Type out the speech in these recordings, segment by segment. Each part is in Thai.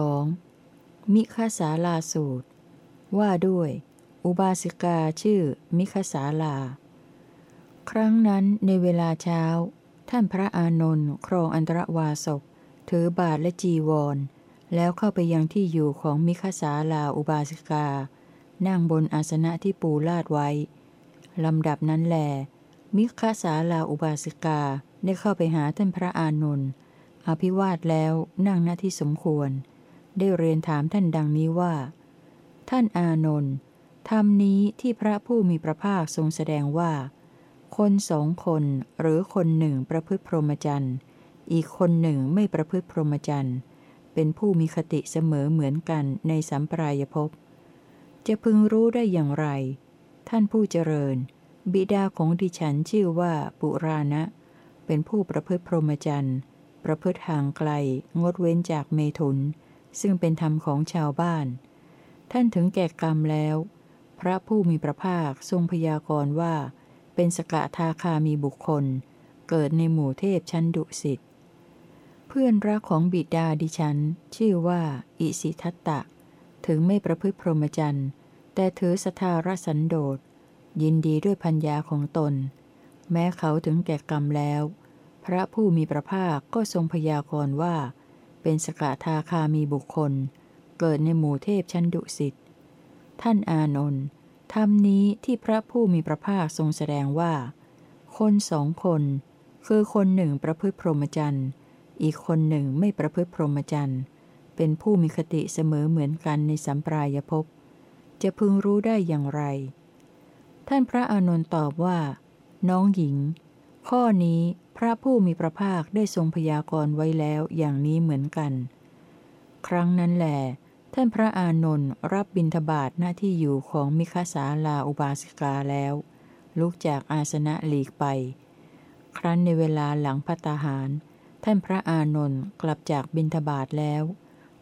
2. มิคาสาลาสูตร ว่าด้วย อุบาสิกาชื่อมิคาสาลา ครั้งนั้นในเวลาเช้า ท่านพระอานนท์ครองอันตรวาสกถือบาทและจีวร แล้วเข้าไปยังที่อยู่ของมิคาสาลาอุบาสิกา นั่งบนอาสนะที่ปูลาดไว้ ลำดับนั้นแหลมิคาสาลาอุบาสิกาได้เข้าไปหาท่านพระอานนท์อภิวาทแล้วนั่งหน้าที่สมควร ได้เรียนถามท่านดังนี้ว่า ท่านอานนท์ธรรมนี้ที่พระผู้มีพระภาคทรงแสดงว่า คนสองคนหรือคนหนึ่งประพฤติพรหมจรรย์อีกคนหนึ่งไม่ประพฤติพรหมจรรย์เป็นผู้มีคติเสมอเหมือนกันในสัมปรายภพจะพึงรู้ได้อย่างไร ท่านผู้เจริญ บิดาของดิฉันชื่อว่าปุราณะ เป็นผู้ประพฤติพรหมจรรย์ประพฤติห่างไกล งดเว้นจากเมถุน ซึ่งเป็นธรรมของชาวบ้าน ท่านถึงแก่กรรมแล้ว พระผู้มีพระภาคทรงพยากรณ์ว่า เป็นสกทาคามีบุคคล เกิดในหมู่เทพชั้นดุสิตเพื่อนรักของบิดาดิฉัน ชื่อว่า อิสิทัตตะ ถึงไม่ประพฤติพรหมจรรย์แต่ถือสทารสันโดษ ยินดีด้วยพัญญาของตน แม้เขาถึงแก่กรรมแล้ว พระผู้มีพระภาคก็ทรงพยากรณ์ว่า เป็นสกทาคามีบุคคล เกิดในหมู่เทพชั้นดุสิต ท่านอานนท์ธรรมนี้ที่พระผู้มีพระภาคทรงแสดงว่า คนสองคน คือคนหนึ่งประพฤติพรหมจรรย์ อีกคนหนึ่งไม่ประพฤติพรหมจรรย์ เป็นผู้มีคติเสมอเหมือนกันในสัมปรายภพ จะพึงรู้ได้อย่างไร ท่านพระอานนท์ตอบว่า น้องหญิง ข้อนี้ พระผู้มีพระภาคได้ทรงพยากรณ์ไว้แล้วอย่างนี้เหมือนกัน ครั้งนั้นแหลท่านพระอานนท์รับบิณฑบาตหน้าที่อยู่ของมิคาสาลาอุบาสิกาแล้ว ลุกจากอาสนะหลีกไป ครั้นในเวลาหลังพัตาหาร ท่านพระอานนท์กลับจากบิณฑบาตแล้ว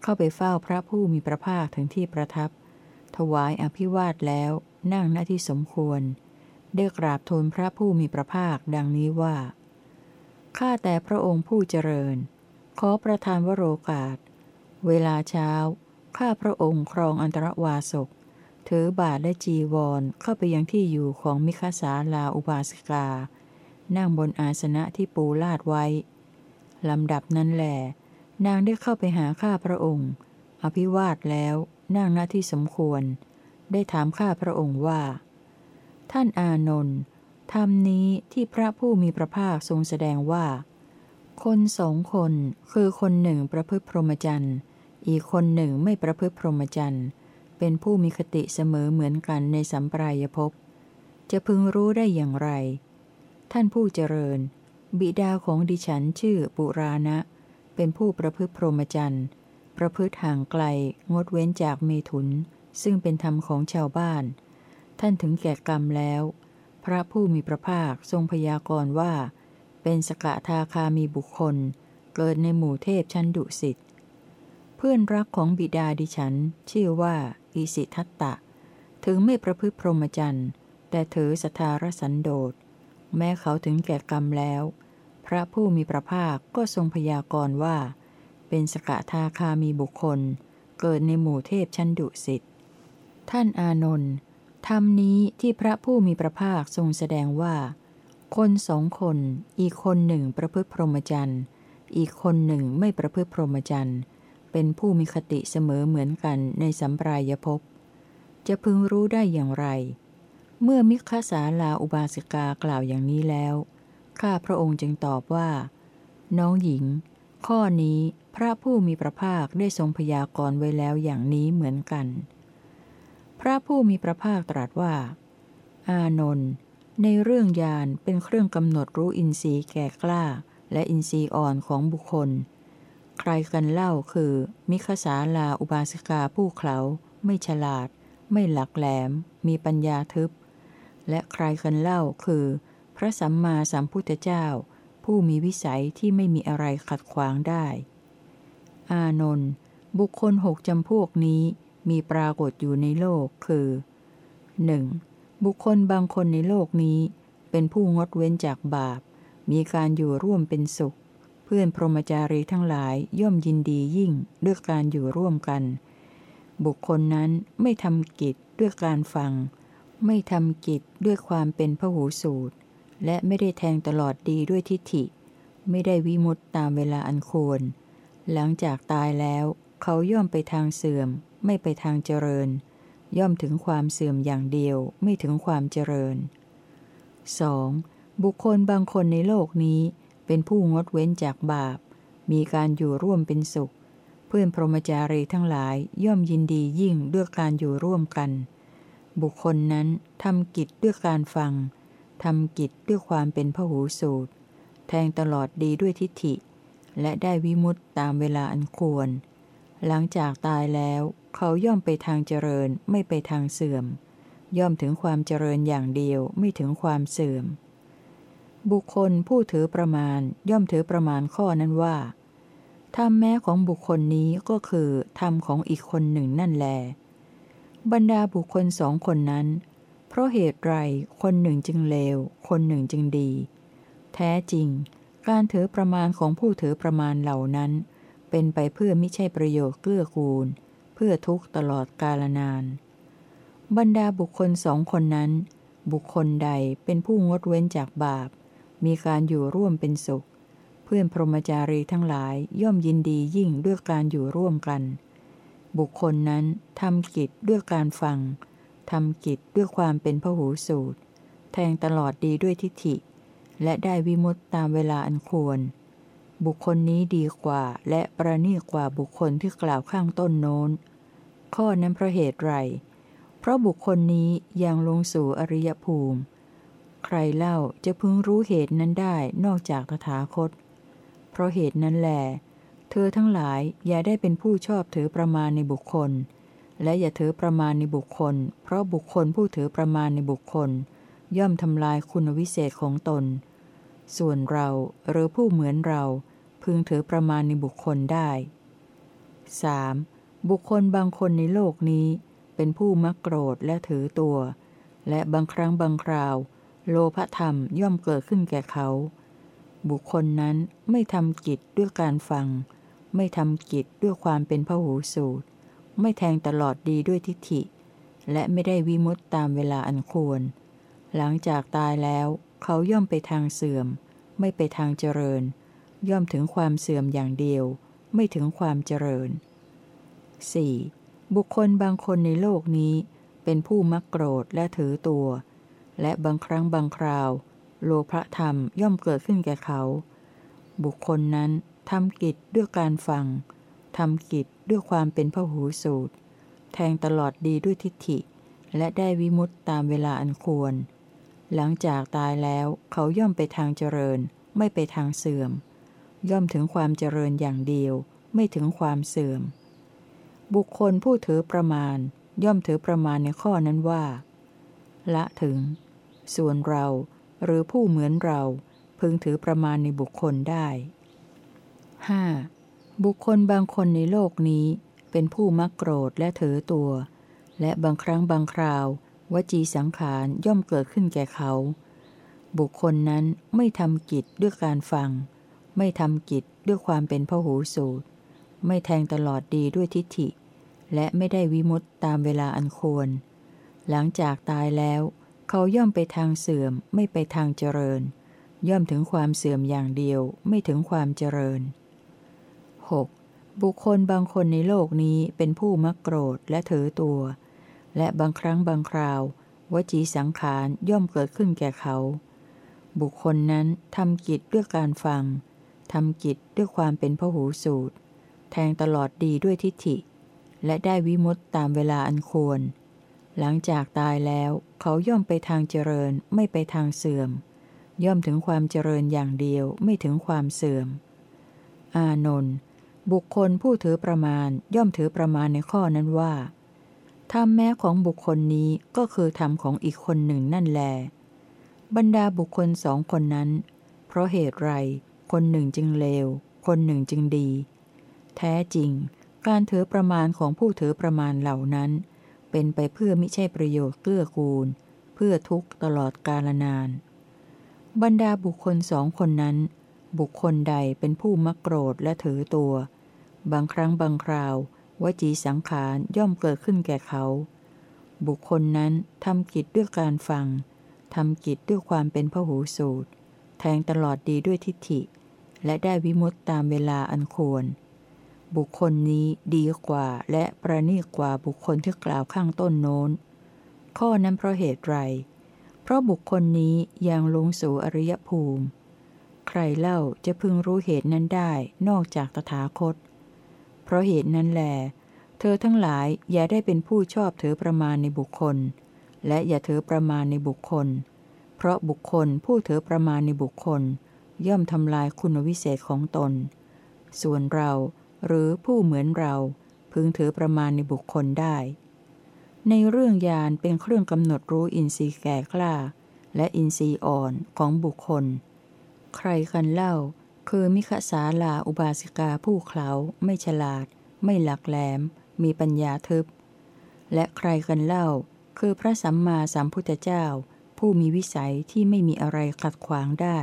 เข้าไปเฝ้าพระผู้มีพระภาคถึงที่ประทับ ถวายอภิวาทแล้วนั่งหน้าที่สมควร ได้กราบทูลพระผู้มีพระภาคดังนี้ว่า ข้าแต่พระองค์ผู้เจริญ ขอประทานวโรกาส เวลาเช้า ข้าพระองค์ครองอันตรวาสก ถือบาทและจีวรเข้าไปยังที่อยู่ของมิคาสาลาอุบาสิกา นั่งบนอาสนะที่ปูลาดไว้ ลำดับนั้นแหลนางได้เข้าไปหาข้าพระองค์ อภิวาทแล้วนั่งหน้าที่สมควร ได้ถามข้าพระองค์ว่า ท่านอานนท์ ธรรมนี้ที่พระผู้มีพระภาคทรงแสดงว่า คนสองคนคือคนหนึ่งประพฤติพรหมจรรย์อีกคนหนึ่งไม่ประพฤติพรหมจรรย์เป็นผู้มีคติเสมอเหมือนกันในสัมปรายภพจะพึงรู้ได้อย่างไร ท่านผู้เจริญ บิดาของดิฉันชื่อปุราณะ เป็นผู้ประพฤติพรหมจรรย์ประพฤติห่างไกลงดเว้นจากเมถุน ซึ่งเป็นธรรมของชาวบ้าน ท่านถึงแก่กรรมแล้ว พระผู้มีพระภาคทรงพยากรณ์ว่า เป็นสกทาคามีบุคคล เกิดในหมู่เทพชั้นดุสิตเพื่อนรักของบิดาดิฉัน ชื่อว่า อิสิทัตตะ ถึงไม่ประพฤติพรหมจรรย์ แต่ถือสทารสันโดษ แม้เขาถึงแก่กรรมแล้ว พระผู้มีพระภาคก็ทรงพยากรณ์ว่า เป็นสกทาคามีบุคคล เกิดในหมู่เทพชั้นดุสิตท่านอานนท์ ธรรมนี้ที่พระผู้มีพระภาคทรงแสดงว่า คนสองคน อีกคนหนึ่งประพฤติพรหมจรรย์ อีกคนหนึ่งไม่ประพฤติพรหมจรรย์ เป็นผู้มีคติเสมอเหมือนกันในสัมปรายภพ จะพึงรู้ได้อย่างไร เมื่อมิคสาลาอุบาสิกากล่าวอย่างนี้แล้ว ข้าพระองค์จึงตอบว่า น้องหญิง ข้อนี้พระผู้มีพระภาคได้ทรงพยากรณ์ไว้แล้วอย่างนี้เหมือนกัน พระผู้มีพระภาคตรัสว่า อานนท์ในเรื่องยานเป็นเครื่องกำหนดรู้อินทรีย์แก่กล้า และอินทรีย์อ่อนของบุคคล ใครกันเล่าคือ มิคสาลาอุบาสิกาผู้เขาไม่ฉลาด ไม่หลักแหลม มีปัญญาทึบ และใครกันเล่าคือ พระสัมมาสัมพุทธเจ้า ผู้มีวิสัยที่ไม่มีอะไรขัดขวางได้ อานนท์บุคคลหกจำพวกนี้ มีปรากฏอยู่ในโลกคือ 1. บุคคลบางคนในโลกนี้ เป็นผู้งดเว้นจากบาป มีการอยู่ร่วมเป็นสุขพพื่อนพรหมจารีทั้งหลายย่อมยินดียิ่งด้วยการอยู่ร่วมกัน บุคคลนั้นไม่ทำกิจด้วยการฟัง ไม่ทำกิจด้วยความเป็นพหูสูตร และไม่ได้แทงตลอดดีด้วยทิฏฐิ ไม่ได้วิมุตตามเวลาอันควร หลังจากตายแล้วเขาย่อมไปทางเสื่อม ไม่ไปทางเจริญ ย่อมถึงความเสื่อมอย่างเดียวไม่ถึงความเจริญ 2. บุคคลบางคนในโลกนี้เป็นผู้งดเว้นจากบาป มีการอยู่ร่วมเป็นสุข เพื่อนพรหมจารีทั้งหลายย่อมยินดียิ่งด้วยการอยู่ร่วมกัน บุคคลนั้นทำกิจด้วยการฟังทำกิจด้วยความเป็นพหูสูตร แทงตลอดดีด้วยทิฏฐิ และได้วิมุตตตามเวลาอันควร หลังจากตายแล้ว เขาย่อมไปทางเจริญไม่ไปทางเสื่อม ย่อมถึงความเจริญอย่างเดียวไม่ถึงความเสื่อม บุคคลผู้ถือประมาณย่อมถือประมาณข้อนั้นว่าธรรมแม้ของบุคคลนี้ก็คือธรรมของอีกคนหนึ่งนั่นแล บรรดาบุคคลสองคนนั้น เพราะเหตุไรคนหนึ่งจึงเลว คนหนึ่งจึงดี แท้จริง การถือประมาณของผู้ถือประมาณเหล่านั้น เป็นไปเพื่อไม่ใช่ประโยชน์เกื้อกูล พื่อทุกตลอดกาลนาน บรรดาบุคคลสองคนนั้น บุคคลใดเป็นผู้งดเว้นจากบาป มีการอยู่ร่วมเป็นสุข เพื่อนพรหมจารีทั้งหลายย่อมยินดียิ่งด้วยการอยู่ร่วมกัน บุคคลนั้นทำกิจด้วยการฟังทำกิจด้วยความเป็นพหูสูตร แทงตลอดดีด้วยทิฏฐิ และได้วิมุตตามเวลาอันควร บุคคลนี้ดีกว่าและประณีกว่าบุคคลที่กล่าวข้างต้นโน้น ข้อนั้นเพราะเหตุไร เพราะบุคคลนี้ยังลงสู่อริยภูมิ ใครเล่าจะพึงรู้เหตุนั้นได้นอกจากตถาคต เพราะเหตุนั้นแหลเธอทั้งหลายอย่าได้เป็นผู้ชอบถือประมาณในบุคคล และอย่าถือประมาณในบุคคล เพราะบุคคลผู้ถือประมาณในบุคคล ย่อมทำลายคุณวิเศษของตน ส่วนเราหรือผู้เหมือนเราพึงถือประมาณในบุคคลได้ 3. บุคคลบางคนในโลกนี้ เป็นผู้มักโกรธและถือตัว และบางครั้งบางคราว โลภธรรมย่อมเกิดขึ้นแก่เขา บุคคลนั้นไม่ทำกิจด้วยการฟัง ไม่ทำกิจด้วยความเป็นพหูสูตร ไม่แทงตลอดดีด้วยทิฏฐิ และไม่ได้วิมุตตามเวลาอันควร หลังจากตายแล้ว เขาย่อมไปทางเสื่อม ไม่ไปทางเจริญ ย่อมถึงความเสื่อมอย่างเดียว ไม่ถึงความเจริญ 4. บุคคลบางคนในโลกนี้ เป็นผู้มักโกรธและถือตัว และบางครั้งบางคราว โลภธรรมย่อมเกิดขึ้นแก่เขา บุคคลนั้นทำกิจด้วยการฟังทำกิจด้วยความเป็นพหูสูตร แทงตลอดดีด้วยทิฏฐิ และได้วิมุตตามเวลาอันควร หลังจากตายแล้วเขาย่อมไปทางเจริญ ไม่ไปทางเสื่อม ย่อมถึงความเจริญอย่างเดียว ไม่ถึงความเสื่อม บุคคลผู้ถือประมาณ ย่อมถือประมาณในข้อนั้นว่า ละถึง ส่วนเราหรือผู้เหมือนเราพึงถือประมาณในบุคคลได้ 5. บุคคลบางคนในโลกนี้เป็นผู้มักโกรธและถือตัว และบางครั้งบางคราว วจีสังขารย่อมเกิดขึ้นแก่เขา บุคคลนั้นไม่ทำกิจด้วยการฟัง ไม่ทำกิจด้วยความเป็นพหูสูตร ไม่แทงตลอดดีด้วยทิฏฐิ และไม่ได้วิมุตตามเวลาอันควร หลังจากตายแล้ว เขาย่อมไปทางเสื่อมไม่ไปทางเจริญ ย่อมถึงความเสื่อมอย่างเดียวไม่ถึงความเจริญ 6. บุคคลบางคนในโลกนี้เป็นผู้มักโกรธและถือตัว และบางครั้งบางคราว วจีสังขารย่อมเกิดขึ้นแก่เขา บุคคลนั้นทำกิจด้วยการฟังทำกิจด้วยความเป็นพหูสูตร แทงตลอดดีด้วยทิฏฐิ และได้วิมุตตามเวลาอันควร หลังจากตายแล้วเขาย่อมไปทางเจริญไม่ไปทางเสื่อม ย่อมถึงความเจริญอย่างเดียวไม่ถึงความเสื่อม อานนท์บุคคลผู้ถือประมาณย่อมถือประมาณในข้อนั้นว่าธรรมแม้ของบุคคลนี้ก็คือธรรมของอีกคนหนึ่งนั่นแล บรรดาบุคคลสองคนนั้น เพราะเหตุไร คนหนึ่งจึงเลว คนหนึ่งจึงดี แท้จริง การถือประมาณของผู้ถือประมาณเหล่านั้น เป็นไปเพื่อไม่ใช่ประโยชน์เกื้อกูล เพื่อทุกตลอดกาลนาน บรรดาบุคคลสองคนนั้น บุคคลใดเป็นผู้มักโกรธและถือตัว บางครั้งบางคราว วจีสังขารย่อมเกิดขึ้นแก่เขา บุคคลนั้นทำกิจด้วยการฟังทำกิจด้วยความเป็นพหูสูตร แทงตลอดดีด้วยทิฏฐิ และได้วิมุตตามเวลาอันควร บุคคลนี้ดีกว่าและประณีกว่าบุคคลที่กล่าวข้างต้นโน้น ข้อนั้นเพราะเหตุไร เพราะบุคคลนี้ยังลงสู่อริยภูมิ ใครเล่าจะพึงรู้เหตุนั้นได้นอกจากตถาคต เพราะเหตุนั้นแหลเธอทั้งหลายอย่าได้เป็นผู้ชอบถือประมาณในบุคคล และอย่าถือประมาณในบุคคล เพราะบุคคลผู้ถือประมาณในบุคคล ย่อมทำลายคุณวิเศษของตน ส่วนเรา หรือผู้เหมือนเรา พึงถือประมาณในบุคคลได้ ในเรื่องยานเป็นเครื่องกำหนดรู้อินทรีย์แก่กล้า และอินทรีย์อ่อนของบุคคล ใครกันเล่า คือมิคสาลาอุบาสิกาผู้เขาไม่ฉลาด ไม่หลักแหลม มีปัญญาทึบ และใครกันเล่า คือพระสัมมาสัมพุทธเจ้า ผู้มีวิสัยที่ไม่มีอะไรขัดขวางได้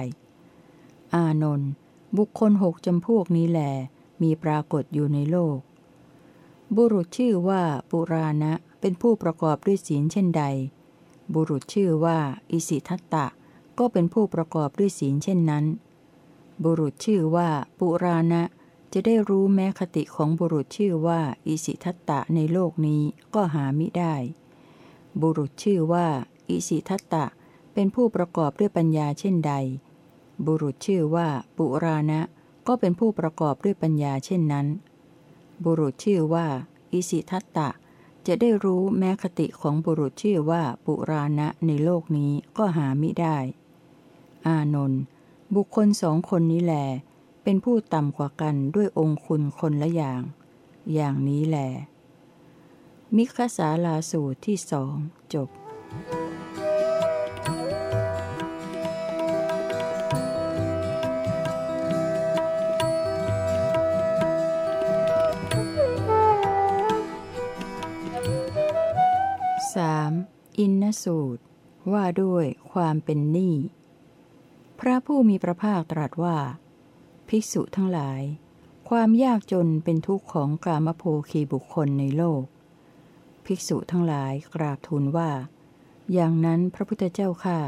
อานนท์บุคคลหกจำพวกนี้แหล มีปรากฏอยู่ในโลก บุรุษชื่อว่าปุราณะเป็นผู้ประกอบด้วยศีลเช่นใด บุรุษชื่อว่าอิสิทัตตะ ก็เป็นผู้ประกอบด้วยศีลเช่นนั้น บุรุษชื่อว่าปุราณะจะได้รู้แม้คติของบุรุษชื่อว่าอิสิทัตตะในโลกนี้ก็หามิได้ บุรุษชื่อว่าอิสิทัตตะเป็นผู้ประกอบด้วยปัญญาเช่นใด บุรุษชื่อว่าปุราณะ ก็เป็นผู้ประกอบด้วยปัญญาเช่นนั้น บุรุษชื่อว่า อิสิทัตตะ จะได้รู้แม้คติของบุรุษชื่อว่าปุราณะในโลกนี้ก็หามิได้ อานนท์บุคคลสองคนนี้แหลเป็นผู้ต่ำกว่ากันด้วยองคุณคนละอย่าง อย่างนี้แหลมิคสาลาสูตรที่สองจบ 3. อินนสูตร ว่าด้วยความเป็นหนี้ พระผู้มีพระภาคตรัสว่า ภิกษุทั้งหลาย ความยากจนเป็นทุกข์ของกามโภคีบุคคลในโลก ภิกษุทั้งหลายกราบทูลว่า อย่างนั้นพระพุทธเจ้าค่ะ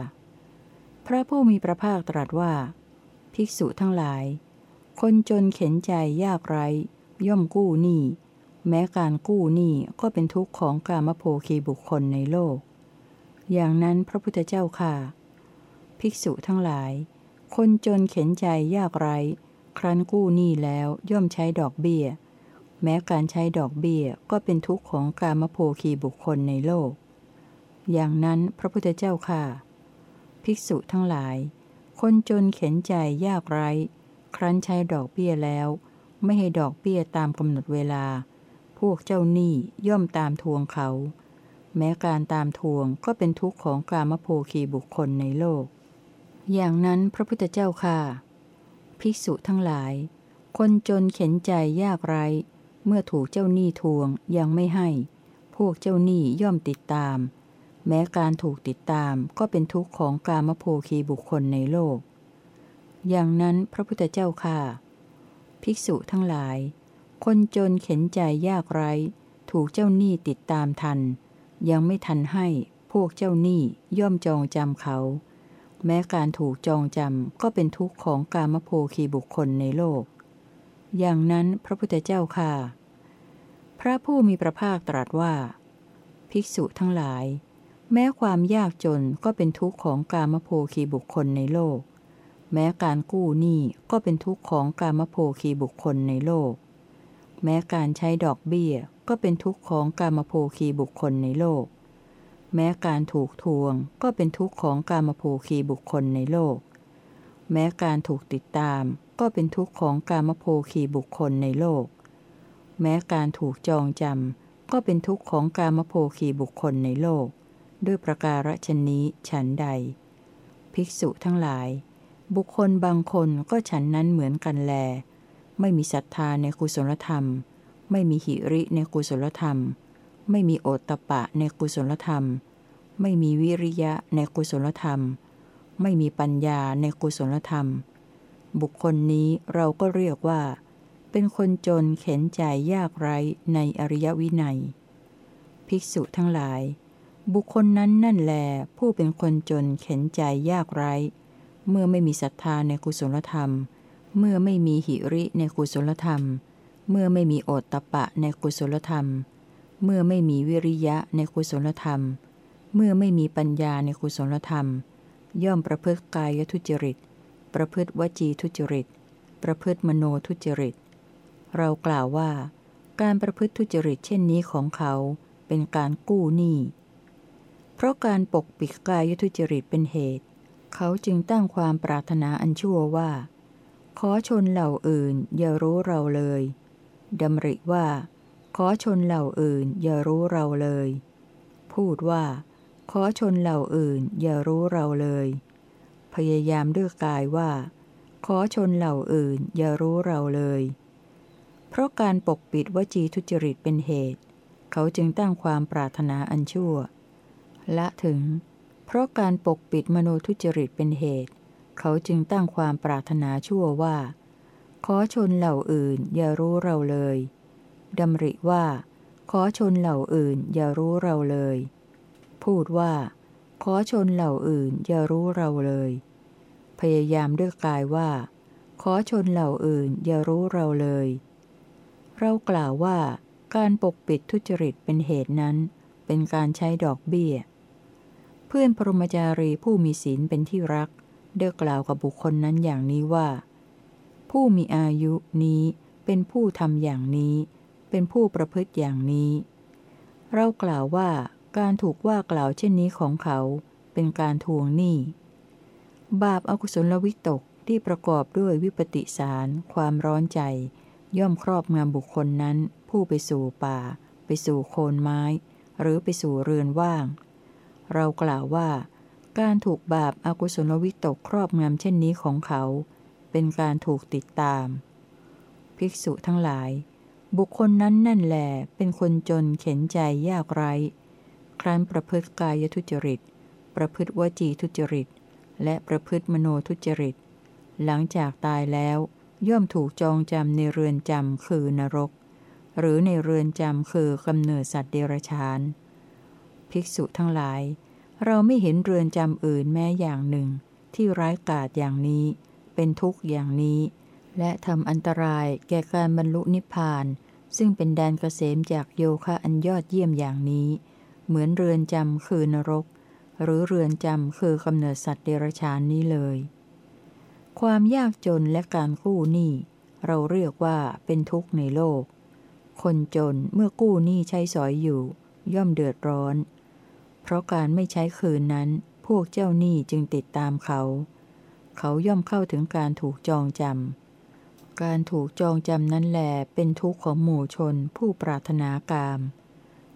พระผู้มีพระภาคตรัสว่า ภิกษุทั้งหลาย คนจนเข็นใจยากไร้ ย่อมกู้หนี้ แม้การกู้หนี้ก็เป็นทุกข์ของกามโภคีบุคคลในโลก อย่างนั้นพระพุทธเจ้าค่ะ ภิกษุทั้งหลาย คนจนเข็นใจยากไร้ ครั้นกู้หนี้แล้วย่อมใช้ดอกเบี้ย แม้การใช้ดอกเบี้ยก็เป็นทุกข์ของกามโภคีบุคคลในโลก อย่างนั้นพระพุทธเจ้าค่ะ ภิกษุทั้งหลาย คนจนเข็นใจยากไร้ ครั้นใช้ดอกเบี้ยแล้ว ไม่ให้ดอกเบี้ยตามกำหนดเวลา พวกเจ้าหนี้ย่อมตามทวงเขา แม้การตามทวงก็เป็นทุกข์ของกามโภคีบุคคลในโลก อย่างนั้นพระพุทธเจ้าค่ะ ภิกษุทั้งหลาย คนจนเข็นใจยากไรเมื่อถูกเจ้าหนี้ทวงยังไม่ให้ พวกเจ้าหนี้ย่อมติดตาม แม้การถูกติดตามก็เป็นทุกข์ของกามโภคีบุคคลในโลก อย่างนั้นพระพุทธเจ้าค่ะ ภิกษุทั้งหลาย คนจนเข็นใจยากไร้ ถูกเจ้าหนี้ติดตามทัน ยังไม่ทันให้พวกเจ้าหนี้ย่อมจองจำเขา แม้การถูกจองจำก็เป็นทุกข์ของกามโภคีบุคคลในโลก อย่างนั้นพระพุทธเจ้าค่ะ พระผู้มีพระภาคตรัสว่า ภิกษุทั้งหลาย แม้ความยากจนก็เป็นทุกข์ของกามโภคีบุคคลในโลก แม้การกู้หนี้ก็เป็นทุกข์ของกามโภคีบุคคลในโลก แม้การใช้ดอกเบี้ยก็เป็นทุกข์ของกามโภคีบุคคลในโลก แม้การถูกทวงก็เป็นทุกข์ของกามโภคีบุคคลในโลก แม้การถูกติดตามก็เป็นทุกข์ของกามโภคีบุคคลในโลก แม้การถูกจองจำก็เป็นทุกข์ของกามโภคีบุคคลในโลก ด้วยประการฉนี้ฉันใด ภิกษุทั้งหลาย บุคคลบางคนก็ฉันนั้นเหมือนกันแล ไม่มีศรัทธาในกุศลธรรม ไม่มีหิริในกุศลธรรม ไม่มีโอตตะปะในกุศลธรรม ไม่มีวิริยะในกุศลธรรม ไม่มีปัญญาในกุศลธรรม บุคคลนี้เราก็เรียกว่า เป็นคนจนเข็นใจยากไร้ในอริยวินัย ภิกษุทั้งหลาย บุคคลนั้นนั่นแลผู้เป็นคนจนเข็นใจยากไร้ เมื่อไม่มีศรัทธาในกุศลธรรมเเมื่อไม่มีหิริในกุศลธรรม เมื่อไม่มีโอตตะปะในกุศลธรรม เมื่อไม่มีวิริยะในกุศลธรรม เมื่อไม่มีปัญญาในกุศลธรรม ย่อมประพฤติกายทุจริต ประพฤติวจีทุจริต ประพฤติมโนทุจริต เรากล่าวว่า การประพฤติทุจริตเช่นนี้ของเขาเป็นการกู้หนี้ เพราะการปกปิดกายทุจริตเป็นเหตุ เขาจึงตั้งความปรารถนาอันชั่วว่า ขอชนเหล่าอื่นอย่ารู้เราเลยดำริว่า ขอชนเหล่าอื่นอย่ารู้เราเลย พูดว่า ขอชนเหล่าอื่นอย่ารู้เราเลย พยายามด้วยกายว่า ขอชนเหล่าอื่นอย่ารู้เราเลย เพราะการปกปิดวจีทุจริตเป็นเหตุ เขาจึงตั้งความปรารถนาอันชั่ว ละถึง เพราะการปกปิดมโนทุจริตเป็นเหตุ เขาจึงตั้งความปรารถนาชั่วว่า ขอชนเหล่าอื่นอย่ารู้เราเลยดำริว่า ขอชนเหล่าอื่นอย่ารู้เราเลย พูดว่า ขอชนเหล่าอื่นอย่ารู้เราเลย พยายามด้วยกายว่า ขอชนเหล่าอื่นอย่ารู้เราเลย เรากล่าวว่า การปกปิดทุจริตเป็นเหตุนั้น เป็นการใช้ดอกเบี้ย เพื่อนพรหมจารีผู้มีศีลเป็นที่รัก ได้กล่าวกับบุคคลนั้นอย่างนี้ว่า ผู้มีอายุนี้เป็นผู้ทำอย่างนี้ เป็นผู้ประพฤติอย่างนี้ เรากล่าวว่าการถูกว่ากล่าวเช่นนี้ของเขา เป็นการทวงหนี้ บาปอากุศลวิตกที่ประกอบด้วยวิปติสาร ความร้อนใจ ย่อมครอบงำบุคคลนั้น ผู้ไปสู่ป่า ไปสู่โคนไม้ หรือไปสู่เรือนว่าง เรากล่าวว่า การถูกบาปอากุศลวิตกครอบงำเช่นนี้ของเขา เป็นการถูกติดตาม ภิกษุทั้งหลาย บุคคลนั้นนั่นแหลเป็นคนจนเข็นใจยากไร้ ครั้นประพฤติกายทุจริต ประพฤติวจีทุจริต และประพฤติมโนทุจริต หลังจากตายแล้ว ย่อมถูกจองจำในเรือนจำคือนรก หรือในเรือนจำคือกำเนิดสัตว์เดรัจฉาน ภิกษุทั้งหลาย เราไม่เห็นเรือนจำอื่นแม้อย่างหนึ่ง ที่ร้ายกาจอย่างนี้ เป็นทุกข์อย่างนี้ และทำอันตรายแก่การบรรลุนิพพาน ซึ่งเป็นแดนเกษมจากโยคะอันยอดเยี่ยมอย่างนี้ เหมือนเรือนจำคือนรก หรือเรือนจำคือกำเนิดสัตว์เดรัจฉานนี้เลย ความยากจนและการกู้หนี้เราเรียกว่าเป็นทุกข์ในโลก คนจนเมื่อกู้หนี้ใช้สอยอยู่ ย่อมเดือดร้อน เพราะการไม่ใช้คืนนั้น พวกเจ้าหนี้จึงติดตามเขา เขาย่อมเข้าถึงการถูกจองจำ การถูกจองจำนั้นแหลเป็นทุกข์ของหมู่ชนผู้ปรารถนากาม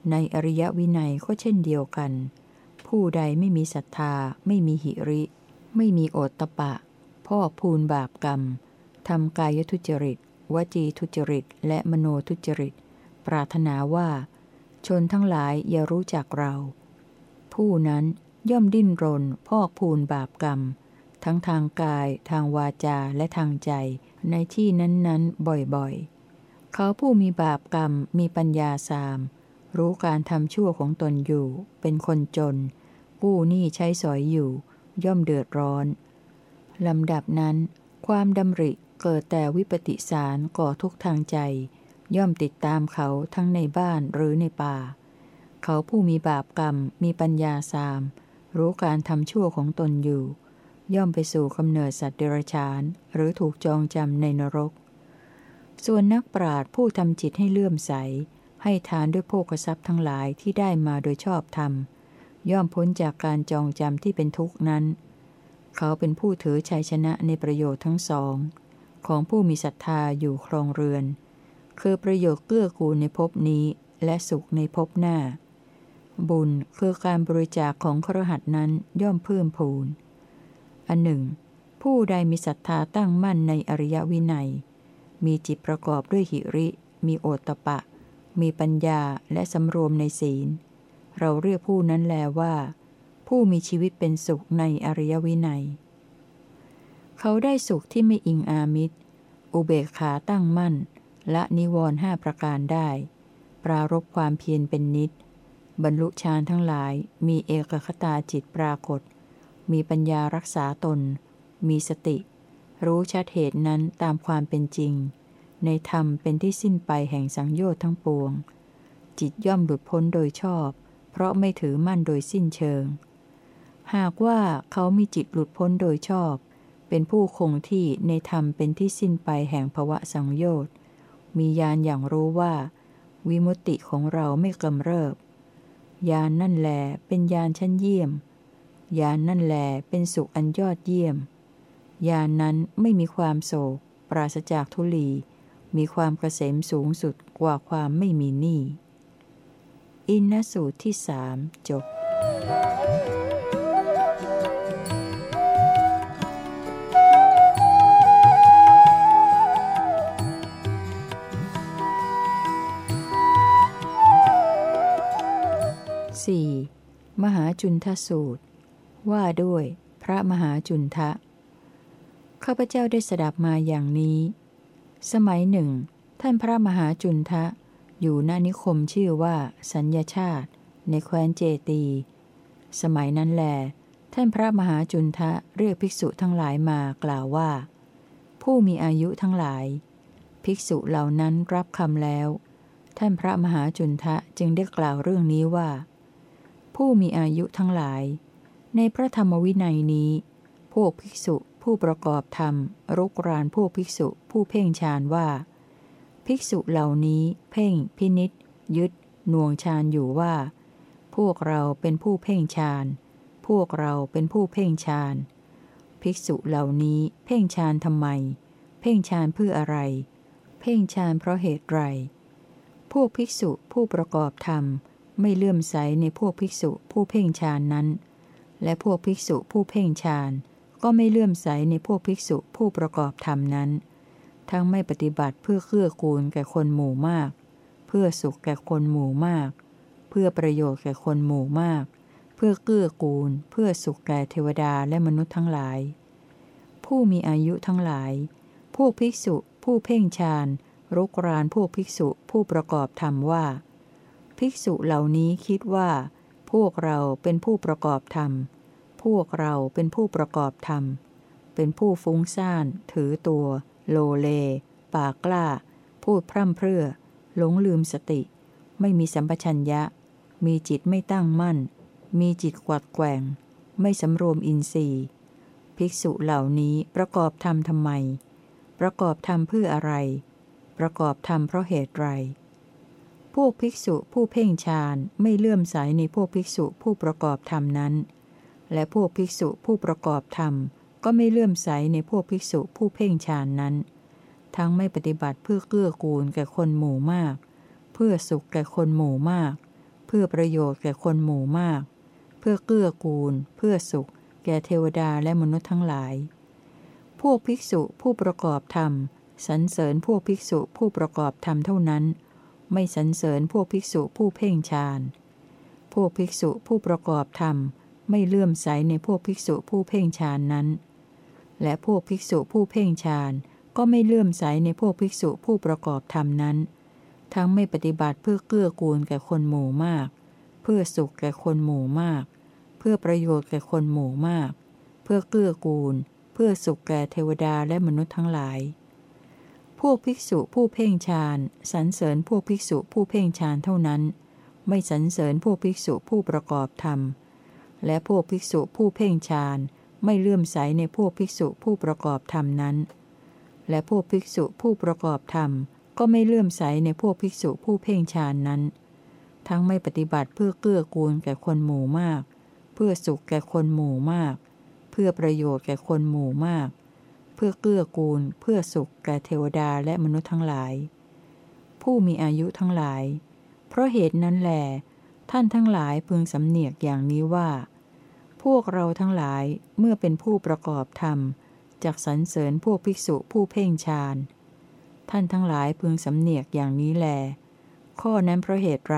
ในอริยวินัยก็เช่นเดียวกัน ผู้ใดไม่มีศรัทธา ไม่มีหิริ ไม่มีโอตตะปะ พ่อพูนบาปกรรมทำกายทุจริต วจีทุจริต และมโนทุจริต ปรารถนาว่า ชนทั้งหลายอย่ารู้จักเรา ผู้นั้นย่อมดิ้นรน พอกพูนบาปกรรม ทั้งทางกาย ทางวาจาและทางใจ ในที่นั้นๆ บ่อยๆ เขาผู้มีบาปกรรมมีปัญญาสาม รู้การทำชั่วของตนอยู่ เป็นคนจน กู้หนี้ใช้สอยอยู่ ย่อมเดือดร้อนลำดับนั้น ความดำริเกิดแต่วิปติสารก่อทุกทางใจ ย่อมติดตามเขาทั้งในบ้านหรือในป่า เขาผู้มีบาปกรรมมีปัญญาสาม รู้การทำชั่วของตนอยู่ ย่อมไปสู่กำเนิดสัตว์เดรัจฉาน หรือถูกจองจำในนรก ส่วนนักปราชญ์ผู้ทำจิตให้เลื่อมใส ให้ทานด้วยโภคทรัพย์ทั้งหลายที่ได้มาโดยชอบธรรม ย่อมพ้นจากการจองจำที่เป็นทุกข์นั้น เขาเป็นผู้ถือชัยชนะในประโยชน์ทั้งสอง ของผู้มีศรัทธาอยู่ครองเรือน คือประโยชน์เกื้อกูลในภพนี้และสุขในภพหน้า บุญคือการบริจาคของครหัสนั้นย่อมเพิ่มพูน อันหนึ่ง ผู้ใดมีศรัทธาตั้งมั่นในอริยวินัย มีจิตประกอบด้วยหิริ มีโอตตะปะ มีปัญญาและสำรวมในศีล เราเรียกผู้นั้นแลว่า ผู้มีชีวิตเป็นสุขในอริยวินัย เขาได้สุขที่ไม่อิงอามิตร อุเบกขาตั้งมั่น และนิวรณ์ห้าประการได้ ปรารบความเพียรเป็นนิด บรรลุฌานทั้งหลาย มีเอกคตาจิตปรากฏ มีปัญญารักษาตน มีสติ รู้ชัดเหตุนั้นตามความเป็นจริง ในธรรมเป็นที่สิ้นไปแห่งสังโยชน์ทั้งปวง จิตย่อมหลุดพ้นโดยชอบ เพราะไม่ถือมั่นโดยสิ้นเชิง หากว่าเขามีจิตหลุดพ้นโดยชอบ เป็นผู้คงที่ในธรรมเป็นที่สิ้นไปแห่งภวะสังโยชน์ มีญาณอย่างรู้ว่า วิมุตติของเราไม่กำเริบ ยานนั่นแลเป็นยานชั้นเยี่ยม ยานนั่นแลเป็นสุขอันยอดเยี่ยม ยานนั้นไม่มีความโศก ปราศจากทุลี มีความเกษมสูงสุดกว่าความไม่มีหนี้ อินนสูตรที่สามจบ 4. มหาจุนทสูตร ว่าด้วยพระมหาจุนทะ ข้าพเจ้าได้สดับมาอย่างนี้ สมัยหนึ่ง ท่านพระมหาจุนทะ อยู่ณนิคมชื่อว่า สัญญาชาติ ในแคว้นเจตี สมัยนั้นแล ท่านพระมหาจุนทะเรียกภิกษุทั้งหลายมากล่าวว่า ผู้มีอายุทั้งหลาย ภิกษุเหล่านั้นรับคำแล้วท่านพระมหาจุนทะจึงได้กล่าวเรื่องนี้ว่า ผู้มีอายุทั้งหลาย ในพระธรรมวินัยนี้ พวกภิกษุผู้ประกอบธรรม รุกรานพวกภิกษุผู้เพ่งฌานว่า ภิกษุเหล่านี้เพ่งพินิษยึดหน่วงฌานอยู่ว่า พวกเราเป็นผู้เพ่งฌานพวกเราเป็นผู้เพ่งฌานภิกษุเหล่านี้เพ่งฌานทำไม เพ่งฌานเพื่ออะไร เพ่งฌานเพราะเหตุไรพวกภิกษุผู้ประกอบธรรม ไม่เลื่อมใสในพวกภิกษุผู้เพ่งฌานนั้น และพวกภิกษุผู้เพ่งฌานก็ไม่เลื่อมใสในพวกภิกษุผู้ประกอบธรรมนั้น ทั้งไม่ปฏิบัติเพื่อเกื้อกูลแก่คนหมู่มาก เพื่อสุขแก่คนหมู่มาก เพื่อประโยชน์แก่คนหมู่มาก เพื่อเกื้อกูล เพื่อสุขแก่เทวดาและมนุษย์ทั้งหลาย ผู้มีอายุทั้งหลาย พวกภิกษุผู้เพ่งฌานรุกรานพวกภิกษุผู้ประกอบธรรมว่า ภิกษุเหล่านี้คิดว่า พวกเราเป็นผู้ประกอบธรรม พวกเราเป็นผู้ประกอบธรรม เป็นผู้ฟุ้งซ่าน ถือตัว โลเล ปากกล้า พูดพร่ำเพรื่อ หลงลืมสติ ไม่มีสัมปชัญญะ มีจิตไม่ตั้งมั่น มีจิตกวัดแกว่ง ไม่สำรวมอินทรีย์ ภิกษุเหล่านี้ประกอบธรรมทำไม ประกอบธรรมเพื่ออะไร ประกอบธรรมเพราะเหตุไร พวกภิกษุผู้เพ่งฌานไม่เลื่อมใสในพวกภิกษุผู้ประกอบธรรมนั้น และพวกภิกษุผู้ประกอบธรรม ก็ไม่เลื่อมใสในพวกภิกษุผู้เพ่งฌานนั้น ทั้งไม่ปฏิบัติเพื่อเกื้อกูลแก่คนหมู่มาก เพื่อสุขแก่คนหมู่มาก เพื่อประโยชน์แก่คนหมู่มาก เพื่อเกื้อกูล เพื่อสุข แก่เทวดาและมนุษย์ทั้งหลาย พวกภิกษุผู้ประกอบธรรมสรรเสริญพวกภิกษุผู้ประกอบธรรมเท่านั้น ไม่สรรเสริญพวกภิกษุผู้เพ่งฌาน พวกภิกษุผู้ประกอบธรรม ไม่เลื่อมใสในพวกภิกษุผู้เพ่งฌานนั้น และพวกภิกษุผู้เพ่งฌานก็ไม่เลื่อมใสในพวกภิกษุผู้ประกอบธรรมนั้น ทั้งไม่ปฏิบัติเพื่อเกื้อกูลแก่คนหมู่มาก เพื่อสุขแก่คนหมู่มาก เพื่อประโยชน์แก่คนหมู่มาก เพื่อเกื้อกูล เพื่อสุขแก่เทวดาและมนุษย์ทั้งหลาย พวกภิกษุผู้เพ่งฌานสรรเสริญพวกภิกษุผู้เพ่งฌานเท่านั้น ไม่สรรเสริญพวกภิกษุผู้ประกอบธรรม และพวกภิกษุผู้เพ่งฌานไม่เลื่อมใสในพวกภิกษุผู้ประกอบธรรมนั้น และพวกภิกษุผู้ประกอบธรรม ก็ไม่เลื่อมใสในพวกภิกษุผู้เพ่งฌานนั้น ทั้งไม่ปฏิบัติเพื่อเกื้อกูลแก่คนหมู่มาก เพื่อสุขแก่คนหมู่มาก เพื่อประโยชน์แก่คนหมู่มาก พื่อเกื้อกูล เพื่อสุขแก่เทวดาและมนุษย์ทั้งหลาย ผู้มีอายุทั้งหลาย เพราะเหตุนั้นแหลท่านทั้งหลายพึงสำเนียกอย่างนี้ว่า พวกเราทั้งหลายเมื่อเป็นผู้ประกอบธรรมจากสรรเสริญพวกภิกษุผู้เพ่งฌานท่านทั้งหลายพึงสำเนียกอย่างนี้แล ข้อนั้นเพราะเหตุไร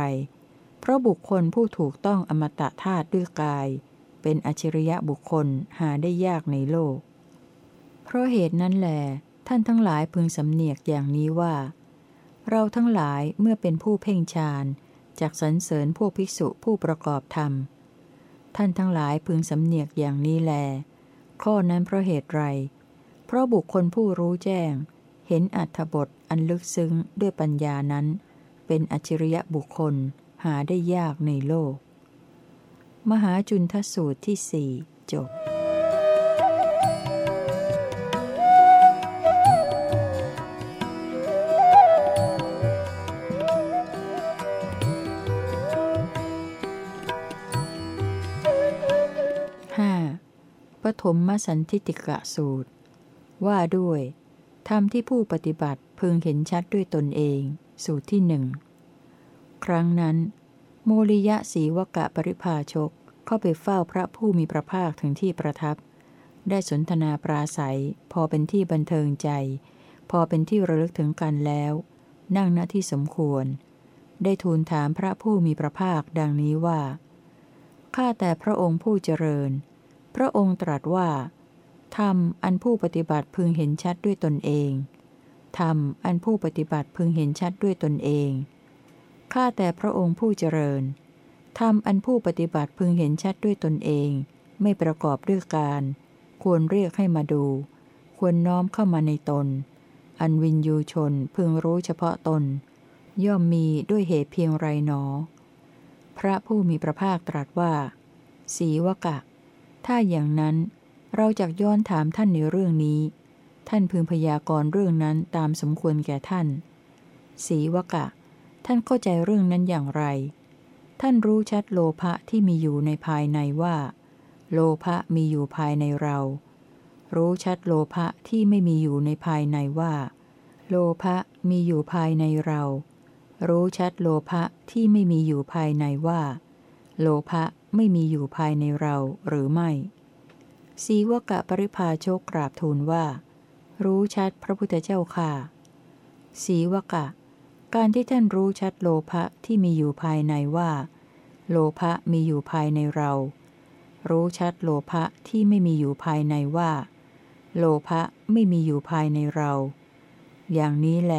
เพราะบุคคลผู้ถูกต้องอมตะธาตุด้วยกาย เป็นอชิริยะบุคคลหาได้ยากในโลก ราะเหตุนั้นแหลท่านทั้งหลายพึงสำเนียกอย่างนี้ว่า เราทั้งหลายเมื่อเป็นผู้เพ่งฌานจากสรรเสริญพวกภิกษุผู้ประกอบธรรม ท่านทั้งหลายพึงสำเนียกอย่างนี้แล ข้อนั้นเพราะเหตุไร เพราะบุคคลผู้รู้แจ้ง เห็นอัธบทอันลึกซึ้งด้วยปัญญานั้น เป็นอัจฉริยะบุคคลหาได้ยากในโลก มหาจุนทสูตรที่สี่จบ มมสันทิติกะสูตร ว่าด้วยธรรมที่ผู้ปฏิบัติพึงเห็นชัดด้วยตนเอง สูตรที่หนึ่งครั้งนั้น โมริยะสีวกะปริภาชกเข้าไปเฝ้าพระผู้มีพระภาคถึงที่ประทับ ได้สนทนาปราศัย พอเป็นที่บันเทิงใจ พอเป็นที่ระลึกถึงกันแล้ว นั่งณที่สมควร ได้ทูลถามพระผู้มีพระภาคดังนี้ว่าข้าแต่พระองค์ผู้เจริญ พระองค์ตรัสว่า ธรรมอันผู้ปฏิบัติพึงเห็นชัดด้วยตนเอง ธรรมอันผู้ปฏิบัติพึงเห็นชัดด้วยตนเอง ข้าแต่พระองค์ผู้เจริญ ธรรมอันผู้ปฏิบัติพึงเห็นชัดด้วยตนเอง ไม่ประกอบด้วยการ ควรเรียกให้มาดู ควรน้อมเข้ามาในตน อันวินยูชนพึงรู้เฉพาะตน ย่อมมีด้วยเหตุเพียงไรหนอ พระผู้มีพระภาคตรัสว่า สีวกะ ถ้าอย่างนั้นเราจะย้อนถามท่านในเรื่องนี้ ท่านพึงพยากรณ์เรื่องนั้นตามสมควรแก่ท่านสีวกะ ท่านเข้าใจเรื่องนั้นอย่างไร ท่านรู้ชัดโลภะที่มีอยู่ในภายในว่า โลภะมีอยู่ภายในเรา รู้ชัดโลภะที่ไม่มีอยู่ในภายในว่า โลภะมีอยู่ภายในเรา รู้ชัดโลภะที่ไม่มีอยู่ภายในว่า โลภะไม่มีอยู่ภายในเราหรือไม่ สีวกะปริภาโชกกราบทูลว่า รู้ชัดพระพุทธเจ้าค่ะ สีวกะ การที่ท่านรู้ชัดโลภะที่มีอยู่ภายในว่า โลภะมีอยู่ภายในเรา รู้ชัดโลภะที่ไม่มีอยู่ภายในว่า โลภะไม่มีอยู่ภายในเรา อย่างนี้แหล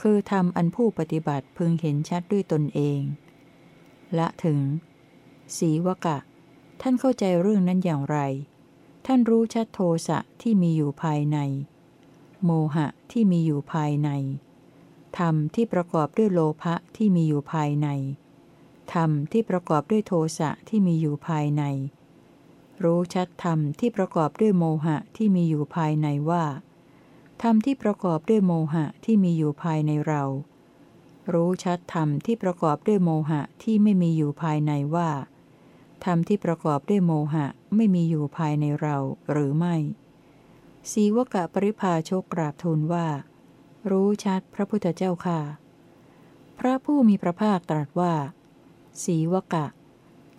คือทำอันผู้ปฏิบัติพึงเห็นชัดด้วยตนเอง ละถึง สีวกะ ท่านเข้าใจเรื่องนั้นอย่างไร ท่านรู้ชัดโทสะที่มีอยู่ภายใน โมหะที่มีอยู่ภายใน ธรรมที่ประกอบด้วยโลภะที่มีอยู่ภายใน ธรรมที่ประกอบด้วยโทสะที่มีอยู่ภายใน รู้ชัดธรรมที่ประกอบด้วยโมหะที่มีอยู่ภายในว่า ธรรมที่ประกอบด้วยโมหะที่มีอยู่ภายในเรารู้ชัดธรรมที่ประกอบด้วยโมหะที่ไม่มีอยู่ภายในว่า ธรรมที่ประกอบด้วยโมหะไม่มีอยู่ภายในเราหรือไม่ สีวกะปริภาโชกกราบทูลว่า รู้ชัดพระพุทธเจ้าค่ะ พระผู้มีพระภาคตรัสว่า สีวกะ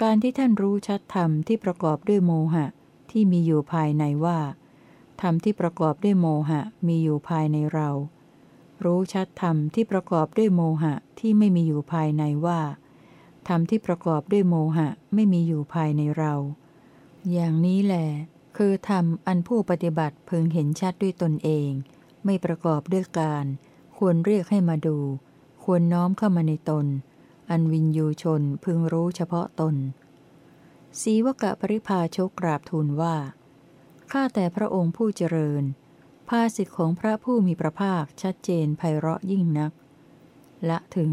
การที่ท่านรู้ชัดธรรมที่ประกอบด้วยโมหะที่มีอยู่ภายในว่าธรรมที่ประกอบด้วยโมหะมีอยู่ภายในเรา รู้ชัดธรรมที่ประกอบด้วยโมหะที่ไม่มีอยู่ภายในว่า ธรรมที่ประกอบด้วยโมหะไม่มีอยู่ภายในเรา อย่างนี้แหลคือธรรมอันผู้ปฏิบัติพึงเห็นชัดด้วยตนเอง ไม่ประกอบด้วยการ ควรเรียกให้มาดู ควรน้อมเข้ามาในตน อันวินยูชนพึงรู้เฉพาะตน สีวกะปริภาชกกราบทูลว่า ข้าแต่พระองค์ผู้เจริญ ภาสิทธิของพระผู้มีพระภาคชัดเจนไพเราะยิ่งนัก ละถึง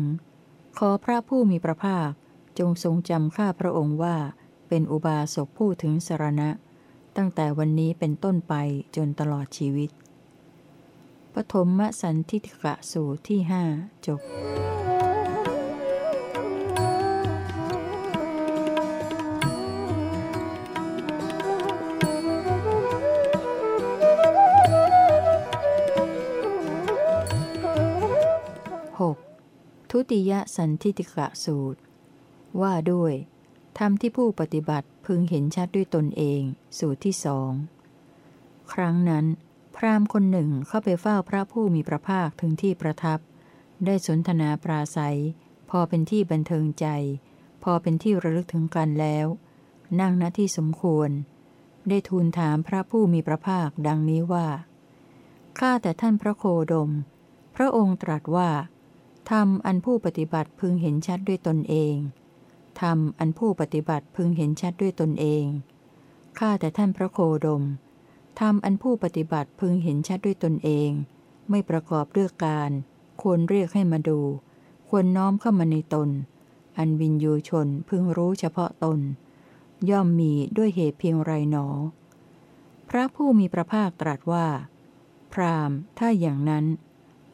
ขอพระผู้มีพระภาค จงทรงจำข้าพระองค์ว่า เป็นอุบาสกผู้ถึงสารณะ ตั้งแต่วันนี้เป็นต้นไปจนตลอดชีวิต ปฐมสันทิกะสูตรที่หจบ 6. ทุติยสันทิติกะสูตร ว่าด้วยธรรมที่ผู้ปฏิบัติพึงเห็นชัดด้วยตนเอง สูตรที่สอง ครั้งนั้น พราหมณ์คนหนึ่งเข้าไปเฝ้าพระผู้มีพระภาคถึงที่ประทับ ได้สนทนาปราศัย พอเป็นที่บันเทิงใจ พอเป็นที่ระลึกถึงกันแล้ว นั่งณที่สมควร ได้ทูลถามพระผู้มีพระภาคดังนี้ว่า ข้าแต่ท่านพระโคดม พระองค์ตรัสว่าธรรมอันผู้ปฏิบัติพึงเห็นชัดด้วยตนเอง ธรรมอันผู้ปฏิบัติพึงเห็นชัดด้วยตนเอง ข้าแต่ท่านพระโคดม ธรรมอันผู้ปฏิบัติพึงเห็นชัดด้วยตนเอง ไม่ประกอบด้วยการ ควรเรียกให้มาดู ควรน้อมเข้ามาในตน อันวินยูชนพึงรู้เฉพาะตน ย่อมมีด้วยเหตุเพียงไรหนอ พระผู้มีพระภาคตรัสว่า พรามถ้าอย่างนั้น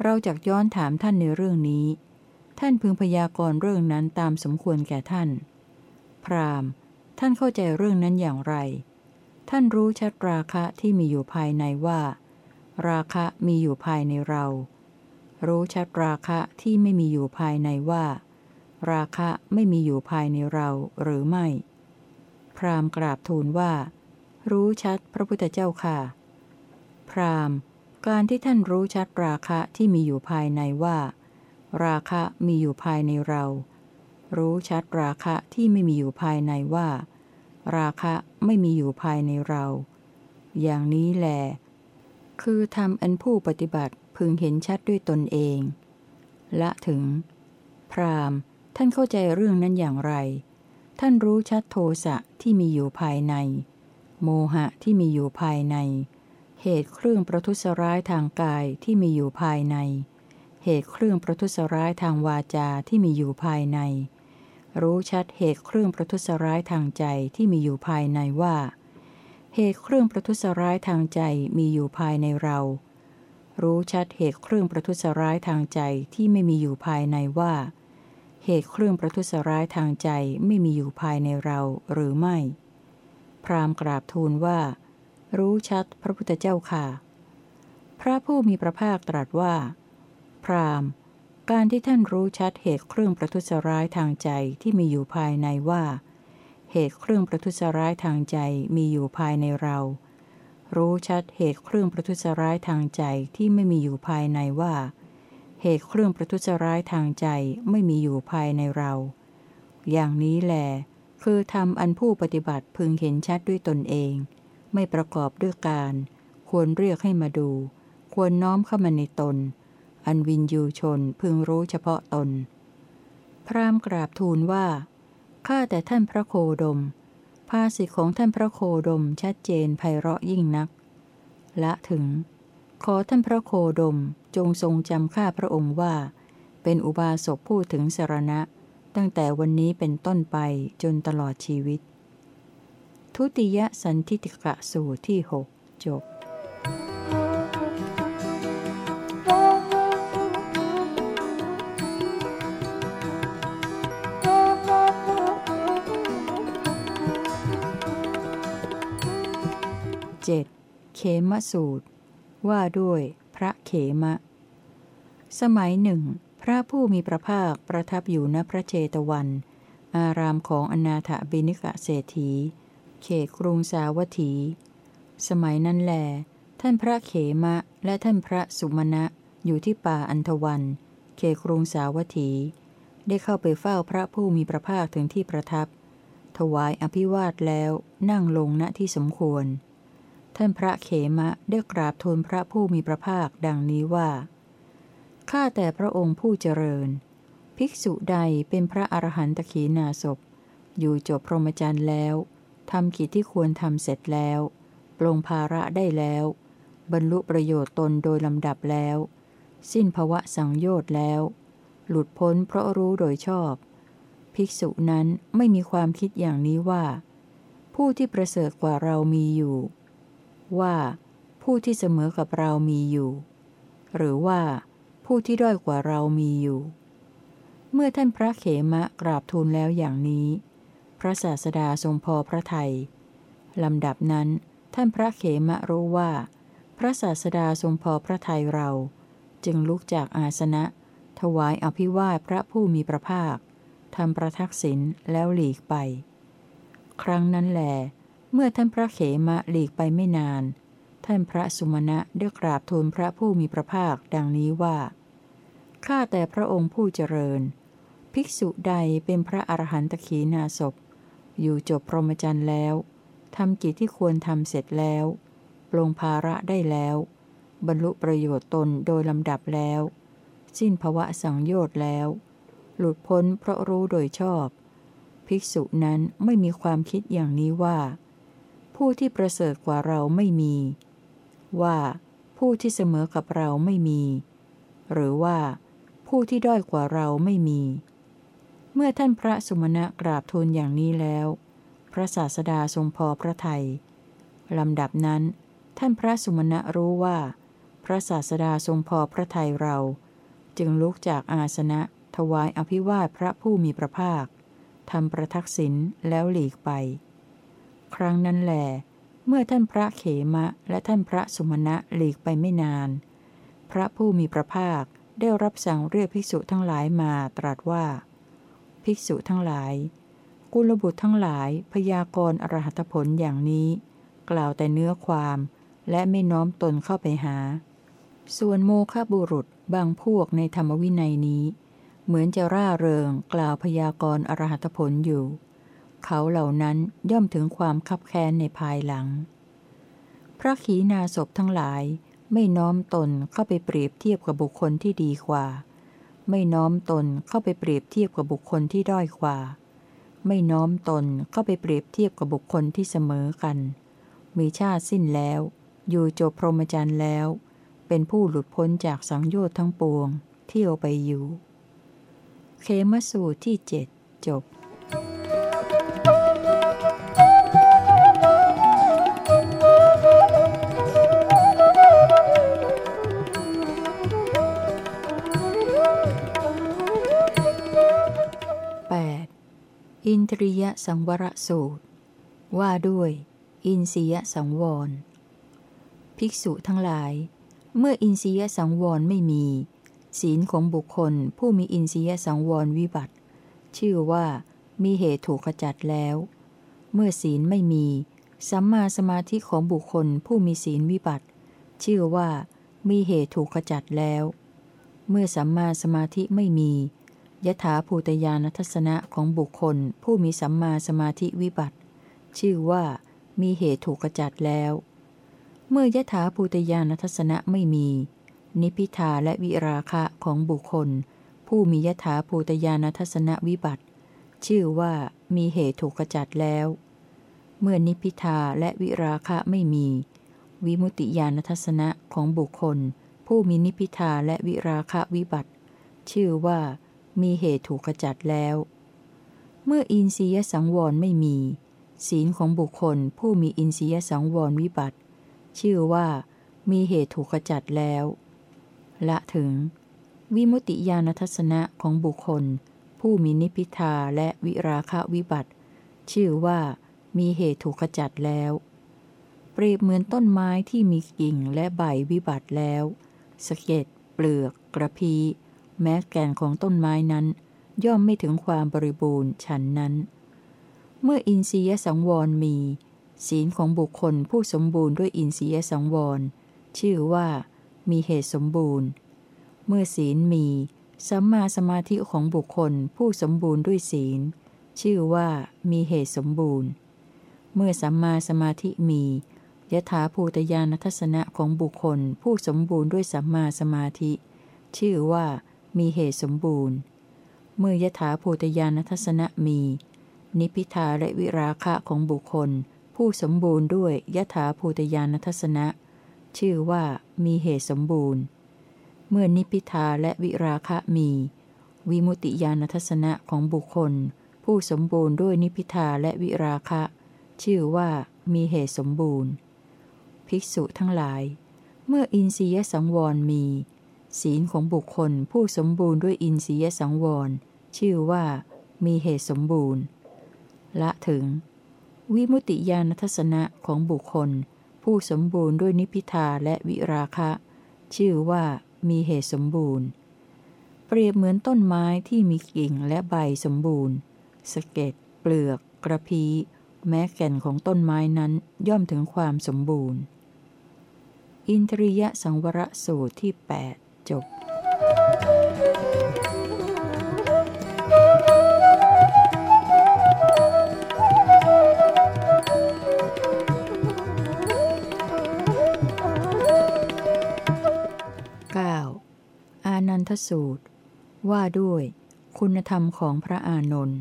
เราจะย้อนถามท่านในเรื่องนี้ ท่านพึงพยากรณ์เรื่องนั้นตามสมควรแก่ท่าน พรามท่านเข้าใจเรื่องนั้นอย่างไร ท่านรู้ชัดราคะที่มีอยู่ภายในว่า ราคะมีอยู่ภายในเรา รู้ชัดราคะที่ไม่มีอยู่ภายในว่า ราคะไม่มีอยู่ภายในเราหรือไม่ พราหมณ์กราบทูลว่า รู้ชัดพระพุทธเจ้าค่ะ พราหมณ์ การที่ท่านรู้ชัดราคะที่มีอยู่ภายในว่า ราคะมีอยู่ภายในเรา รู้ชัดราคะที่ไม่มีอยู่ภายในว่า ราคะไม่มีอยู่ภายในเรา อย่างนี้แหลคือทำอันผู้ปฏิบัติพึงเห็นชัดด้วยตนเอง ละถึง พรามท่านเข้าใจเรื่องนั้นอย่างไร ท่านรู้ชัดโทสะที่มีอยู่ภายใน โมหะที่มีอยู่ภายใน เหตุเครื่องประทุษร้ายทางกายที่มีอยู่ภายใน เหตุเครื่องประทุษร้ายทางวาจาที่มีอยู่ภายใน รู้ชัดเหตุเครื่องประทุษร้ายทางใจที่มีอยู่ภายในว่า เหตุเครื่องประทุษร้ายทางใจมีอยู่ภายในเรา รู้ชัดเหตุเครื่องประทุษร้ายทางใจที่ไม่มีอยู่ภายในว่า เหตุเครื่องประทุษร้ายทางใจไม่มีอยู่ภายในเราหรือไม่ พรามกราบทูลว่า รู้ชัดพระพุทธเจ้าค่ะ พระผู้มีพระภาคตรัสว่า พรามการที่ท่านรู้ชัดเหตุเครื่องประทุษร้ายทางใจที่มีอยู่ภายในว่า เหตุเครื่องประทุษร้ายทางใจมีอยู่ภายในเรา รู้ชัดเหตุเครื่องประทุษร้ายทางใจที่ไม่มีอยู่ภายในว่า เหตุเครื่องประทุษร้ายทางใจไม่มีอยู่ภายในเรา อย่างนี้แหลคือทำอันผู้ปฏิบัติพึงเห็นชัดด้วยตนเอง ไม่ประกอบด้วยการ ควรเรียกให้มาดู ควรน้อมเข้ามาในตน อันวินยูชนพึงรู้เฉพาะตน พรามกราบทูลว่า ข้าแต่ท่านพระโคดม ภาษิตของท่านพระโคดมชัดเจนไพเราะยิ่งนัก ละถึง ขอท่านพระโคดมจงทรงจำข้าพระองค์ว่า เป็นอุบาสกพูดถึงสารณะ ตั้งแต่วันนี้เป็นต้นไปจนตลอดชีวิต ทุติยสันทิติกะสูตรที่หกจบ เขมสูตร ว่าด้วยพระเขมะ สมัยหนึ่ง พระผู้มีพระภาคประทับอยู่ณพระเจตวัน อารามของอนาถบิณิกะเศรษฐี เขตกรุงสาวัตถี สมัยนั้นแล ท่านพระเขมะและท่านพระสุมาณะอยู่ที่ป่าอันทวัน เขตกรุงสาวัตถี ได้เข้าไปเฝ้าพระผู้มีพระภาคถึงที่ประทับ ถวายอภิวาทแล้วนั่งลงณที่สมควร ท่านพระเขมะได้กราบทูลพระผู้มีพระภาคดังนี้ว่า ข้าแต่พระองค์ผู้เจริญ ภิกษุใดเป็นพระอรหันตขีนาศพ อยู่จบพรหมจรรย์แล้วทำกิจที่ควรทำเสร็จแล้ว ปลงภาระได้แล้ว บรรลุประโยชน์ตนโดยลำดับแล้ว สิ้นภวะสังโยชน์แล้ว หลุดพ้นเพราะรู้โดยชอบ ภิกษุนั้นไม่มีความคิดอย่างนี้ว่า ผู้ที่ประเสริฐกว่าเรามีอยู่ ว่า ผู้ที่เสมอกับเรามีอยู่ หรือว่า ผู้ที่ด้อยกว่าเรามีอยู่ เมื่อท่านพระเขมะกราบทูลแล้วอย่างนี้ พระศาสดาทรงพอพระทยัยลำดับนั้นท่านพระเขมะรู้ว่า พระศาสดาทรงพอพระทัยเรา จึงลุกจากอาสนะ ถวายอภิวาทพระผู้มีพระภาคทำประทักษิณแล้วหลีกไป ครั้งนั้นแหล เมื่อท่านพระเขมะหลีกไปไม่นาน ท่านพระสุมาณะได้กราบทูลพระผู้มีพระภาคดังนี้ว่า ข้าแต่พระองค์ผู้เจริญ ภิกษุใดเป็นพระอรหันตขีนาศพ อยู่จบพรหมจรรย์แล้วททำกิจที่ควรทำเสร็จแล้วปลงภาระได้แล้ว บรรลุประโยชน์ตนโดยลำดับแล้ว สิ้นภวะสังโยชน์แล้ว หลุดพ้นเพราะรู้โดยชอบ ภิกษุนั้นไม่มีความคิดอย่างนี้ว่า ผู้ที่ประเสริฐกว่าเราไม่มี ว่า ผู้ที่เสมอกับเราไม่มี หรือว่า ผู้ที่ด้อยกว่าเราไม่มี เมื่อท่านพระสุมาณะกราบทูลอย่างนี้แล้ว พระศาสดาทรงพอพระทยัยลำดับนั้น ท่านพระสุมาณะรู้ว่า พระศาสดาทรงพอพระทัยเรา จึงลุกจากอาสนะถวายอภิวาทพระผู้มีพระภาคทำประทักษิณแล้วหลีกไป ครั้งนั้นแหลเมื่อท่านพระเขมะและท่านพระสุมาณะหลีกไปไม่นาน พระผู้มีพระภาคได้รับสั่งเรียกภิกษุทั้งหลายมาตรัสว่า ภิกษุทั้งหลาย กุลบุตรทั้งหลายพยากรณ์อรหัตผลอย่างนี้ กล่าวแต่เนื้อความและไม่น้อมตนเข้าไปหา ส่วนโมฆะบุรุษบางพวกในธรรมวินัยนี้ เหมือนจะร่าเริงกล่าวพยากรณ์อรหัตผลอยู่ เขาเหล่านั้นย่อมถึงความคับแค้นในภายหลัง พระขีณาสพทั้งหลาย ไม่น้อมตนเข้าไปเปรียบเทียบกับบุคคลที่ดีกว่า ไม่น้อมตนเข้าไปเปรียบเทียบกับบุคคลที่ด้อยกว่า ไม่น้อมตนเข้าไปเปรียบเทียบกับบุคคลที่เสมอกัน มีชาติสิ้นแล้ว อยู่จบพรหมจรรย์แล้ว เป็นผู้หลุดพ้นจากสังโยชน์ทั้งปวง เที่ยวไปอยู่ เคมสูตรที่เจ็ดจบ อินทรียสังวรสูตร ว่าด้วย อินทรียสังวร ภิกษุทั้งหลาย เมื่ออินทรียสังวรไม่มี ศีลของบุคคลผู้มีอินทรียสังวรวิบัติ ชื่อว่ามีเหตุถูกขจัดแล้ว เมื่อศีลไม่มีสัมมาสมาธิของบุคคลผู้มีศีลวิบัติ ชื่อว่ามีเหตุถูกขจัดแล้ว เมื่อสัมมาสมาธิไม่มี ยถาภูตยานทัศนะของบุคคลผู้มีสัมมาสมาธิวิบัติ ชื่อว่ามีเหตุถูกขจัดแล้ว เมื่อยถาภูตยานทัศนะไม่มี นิพิทาและวิราคะของบุคคล ผู้มียถาภูตยานทัศนวิบัติ ชื่อว่ามีเหตุถูกขจัดแล้ว เมื่อนิพิทาและวิราคะไม่มี วิมุตติยานทัศนะของบุคคล ผู้มีนิพิทาและวิราคะวิบัติ ชื่อว่า มีเหตุถูกขจัดแล้ว เมื่ออินทรียสังวรไม่มี ศีลของบุคคลผู้มีอินทรียสังวรวิบัติ ชื่อว่า มีเหตุถูกขจัดแล้ว ละถึง วิมุติญาณทัศนะของบุคคล ผู้มีนิพิทาและวิราคะวิบัติ ชื่อว่า มีเหตุถูกขจัดแล้วเปรียบเหมือนต้นไม้ที่มีกิ่งและใบวิบัติแล้วสะเก็ดเปลือก กระพี แม้แก่นของต้นไม้นั้น ย่อมไม่ถึงความบริบูรณ์ฉันนั้น เมื่ออินทรียสังวรมี ศีลของบุคคลผู้สมบูรณ์ด้วยอินทรียสังวร ชื่อว่า มีเหตุสมบูรณ์ เมื่อศีลมีสัมมาสมาธิของบุคคลผู้สมบูรณ์ด้วยศีล ชื่อว่ามีเหตุสมบูรณ์ เมื่อสัมมาสมาธิมียถาภูตยานทัศนะของบุคคลผู้สมบูรณ์ด้วยสัมมาสมาธิ ชื่อว่า มีเหตุสมบูรณ์ เมื่อยถาภูตยานทัศนะมี นิพิทาและวิราคะของบุคคล ผู้สมบูรณ์ด้วยยถาภูตยานทัศนะ ชื่อว่ามีเหตุสมบูรณ์ เมื่อนิพิทาและวิราคะมี วิมุติยานทัศนะของบุคคล ผู้สมบูรณ์ด้วยนิพิทาและวิราคะ ชื่อว่ามีเหตุสมบูรณ์ ภิกษุทั้งหลาย เมื่ออินทรียสังวรมี ศีลของบุคคลผู้สมบูรณ์ด้วยอินทรียสังวร ชื่อว่า มีเหตุสมบูรณ์ ละถึง วิมุติญาณทัศนะของบุคคล ผู้สมบูรณ์ด้วยนิพิทาและวิราคะ ชื่อว่ามีเหตุสมบูรณ์ เปรียบเหมือนต้นไม้ที่มีกิ่งและใบสมบูรณ์สเก็ดเปลือก กระพีแม้แก่นของต้นไม้นั้นย่อมถึงความสมบูรณ์ อินทรียสังวรสูตรที่ 8 จบอานันทสูตร ว่าด้วยคุณธรรมของพระอานนท์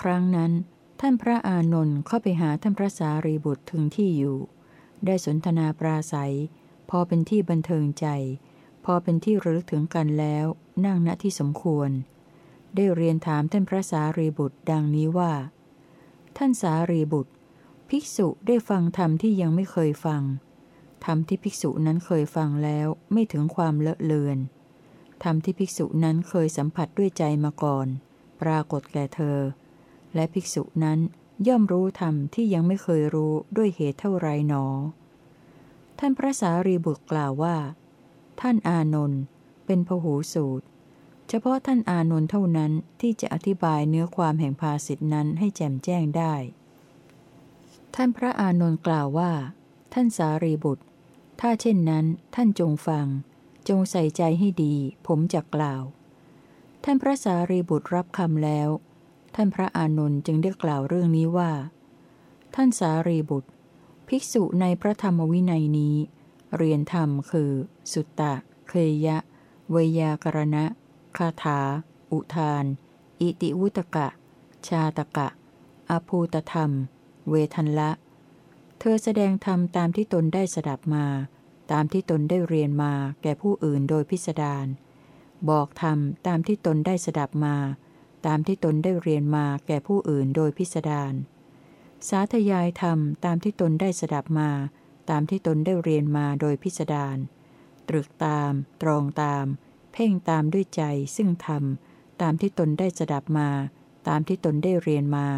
ครั้งนั้นท่านพระอานนท์เข้าไปหาท่านพระสารีบุตรถึงที่อยู่ ได้สนทนาปราศัย พอเป็นที่บันเทิงใจ อเป็นที่ระลึกถึงกันแล้ว นั่งณที่สมควร ได้เรียนถามท่านพระสารีบุตรดังนี้ว่า ท่านสารีบุตร ภิกษุได้ฟังธรรมที่ยังไม่เคยฟังธรรมที่ภิกษุนั้นเคยฟังแล้วไม่ถึงความเลอะเลือนธรรมที่ภิกษุนั้นเคยสัมผัสด้วยใจมาก่อน ปรากฏแก่เธอ และภิกษุนั้นย่อมรู้ธรรมที่ยังไม่เคยรู้ด้วยเหตุเท่าไรหนอ ท่านพระสารีบุตรกล่าวว่า ท่านอานนท์เป็นพหูสูตร เฉพาะท่านอานนท์เท่านั้นที่จะอธิบายเนื้อความแห่งภาสิทธนั้นให้แจ่มแจ้งได้ ท่านพระอานนท์กล่าวว่า ท่านสารีบุตร ถ้าเช่นนั้นท่านจงฟัง จงใส่ใจให้ดี ผมจะกล่าว ท่านพระสารีบุตรรับคำแล้ว ท่านพระอานนท์จึงได้กล่าวเรื่องนี้ว่า ท่านสารีบุตร ภิกษุในพระธรรมวินัยนี้ เรียนธรรมคือ สุตตะ เคยะ เวยากรณะ คาถา อุทาน อิติวุตกะ ชาตกะ อภูตธรรม เวทันละ เธอแสดงธรรมตามที่ตนได้สดับมา ตามที่ตนได้เรียนมาแก่ผู้อื่นโดยพิสดาร บอกธรรมตามที่ตนได้สดับมา ตามที่ตนได้เรียนมาแก่ผู้อื่นโดยพิสดาร สาธยายธรรมตามที่ตนได้สดับมา ตามที่ตนได้เรียนมาโดยพิสดารตรึกตาม ตรองตาม เพ่งตามด้วยใจซึ่งธรรม ตามที่ตนได้สดับมา ตามที่ตนได้เรียนมา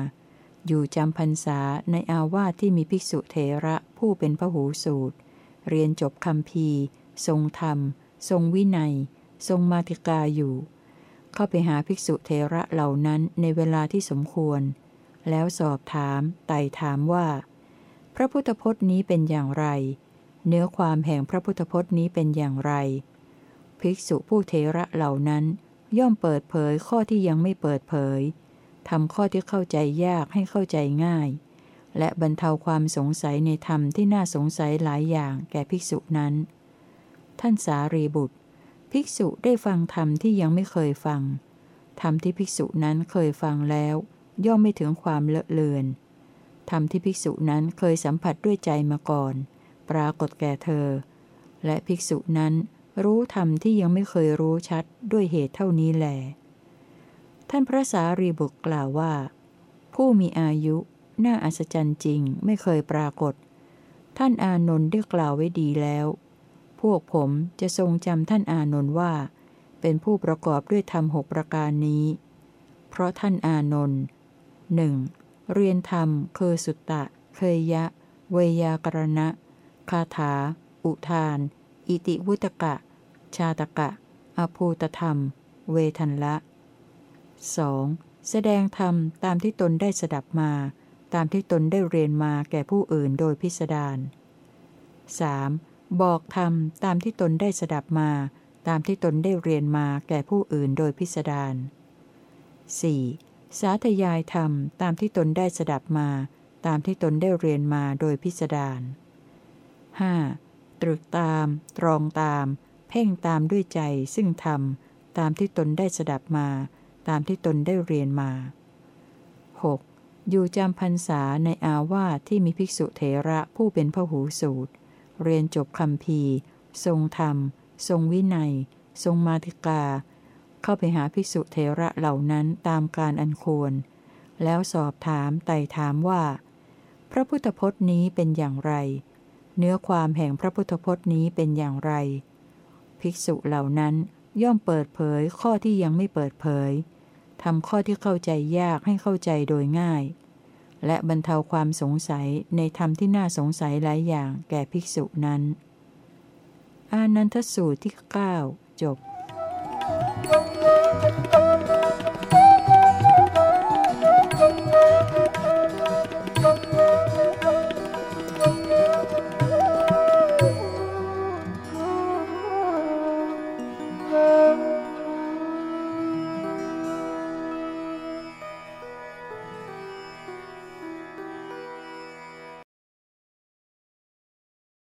อยู่จำพรรษาในอาวาสที่มีภิกษุเถระผู้เป็นพระหูสูตร เรียนจบคำพีทรงธรรม ทรงวินัย ทรงมาติกาอยู่ เข้าไปหาภิกษุเถระเหล่านั้นในเวลาที่สมควร แล้วสอบถาม ไต่ถามว่า ระพุทธพจน์นี้เป็นอย่างไร เนื้อความแห่งพระพุทธพจน์นี้เป็นอย่างไร ภิกษุผู้เถระเหล่านั้น ย่อมเปิดเผยข้อที่ยังไม่เปิดเผยทำข้อที่เข้าใจยากให้เข้าใจง่าย และบรรเทาความสงสัยในธรรมที่น่าสงสัยหลายอย่างแก่ภิกษุนั้น ท่านสารีบุตร ภิกษุได้ฟังธรรมที่ยังไม่เคยฟังธรรมที่ภิกษุนั้นเคยฟังแล้ว ย่อมไม่ถึงความเลอะเลือน ธรรมที่ภิกษุนั้นเคยสัมผัสด้วยใจมาก่อน ปรากฏแก่เธอ และภิกษุนั้นรู้ธรรมที่ยังไม่เคยรู้ชัดด้วยเหตุเท่านี้แหละท่านพระสารีบุตรกล่าวว่า ผู้มีอายุ น่าอัศจรรย์จริงไม่เคยปรากฏ ท่านอานนท์ได้กล่าวไว้ดีแล้ว พวกผมจะทรงจำท่านอานนท์ว่า เป็นผู้ประกอบด้วยธรรมหกประการนี้ เพราะท่านอานนท์หนึ่ง เรียนธรรมเคยสุตตะ เคยยะ เวยากรณะ คาถา อุทาน อิติวุตกะ ชาตกะ อภูตธรรม เวทันละ 2. แสดงธรรมตามที่ตนได้สดับมา ตามที่ตนได้เรียนมาแก่ผู้อื่นโดยพิสดาร 3. บอกธรรมตามที่ตนได้สดับมา ตามที่ตนได้เรียนมาแก่ผู้อื่นโดยพิสดาร 4. สาธยายธรรมตามที่ตนได้สดับมา ตามที่ตนได้เรียนมาโดยพิสดาร 5. ตรึกตาม ตรองตาม เพ่งตามด้วยใจซึ่งธรรมตามที่ตนได้สดับมา ตามที่ตนได้เรียนมา 6. อยู่จำพรรษาในอาวาสที่มีภิกษุเถระผู้เป็นพหูสูตร เรียนจบคำพีทรงธรรม ทรงวินัย ทรงมาติกา เข้าไปหาภิกษุเถระเหล่านั้นตามการอันควร แล้วสอบถามไต่ถามว่า พระพุทธพจน์นี้เป็นอย่างไร เนื้อความแห่งพระพุทธพจน์นี้เป็นอย่างไร ภิกษุเหล่านั้นย่อมเปิดเผยข้อที่ยังไม่เปิดเผยทำข้อที่เข้าใจยากให้เข้าใจโดยง่าย และบรรเทาความสงสัยในธรรมที่น่าสงสัยหลายอย่างแก่ภิกษุนั้น อานันทสูตรที่ 9 จบ Thank you.